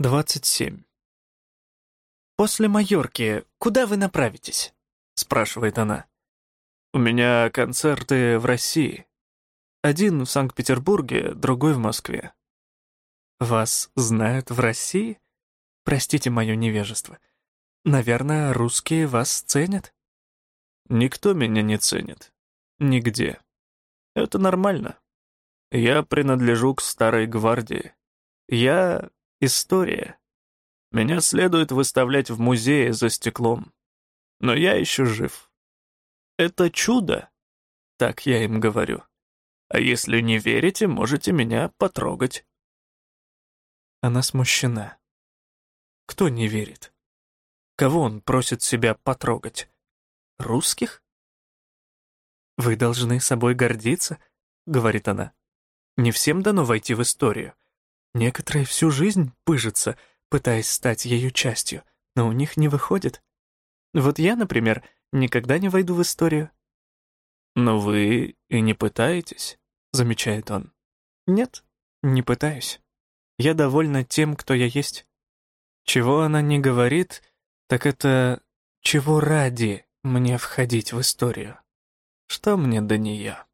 27. «После Майорки куда вы направитесь?» — спрашивает она. «У меня концерты в России. Один в Санкт-Петербурге, другой в Москве». «Вас знают в России? Простите мое невежество. Наверное, русские вас ценят?» «Никто меня не ценит. Нигде. Это нормально. Я принадлежу к старой гвардии. Я — история. Меня следует выставлять в музее за стеклом. Но я еще жив. Это чудо, так я им говорю. А если не верите, можете меня потрогать. Она смущена. Кто не верит? Кого он просит себя потрогать? Русских? «Вы должны собой гордиться», — говорит она. «Не всем дано войти в историю. Некоторые всю жизнь пыжатся, пытаясь стать ее частью, но у них не выходит. Вот я, например, никогда не войду в историю». «Но вы и не пытаетесь», — замечает он. «Нет, не пытаюсь. Я довольна тем, кто я есть. Чего она не говорит, так это чего ради мне входить в историю. Что мне до нее?»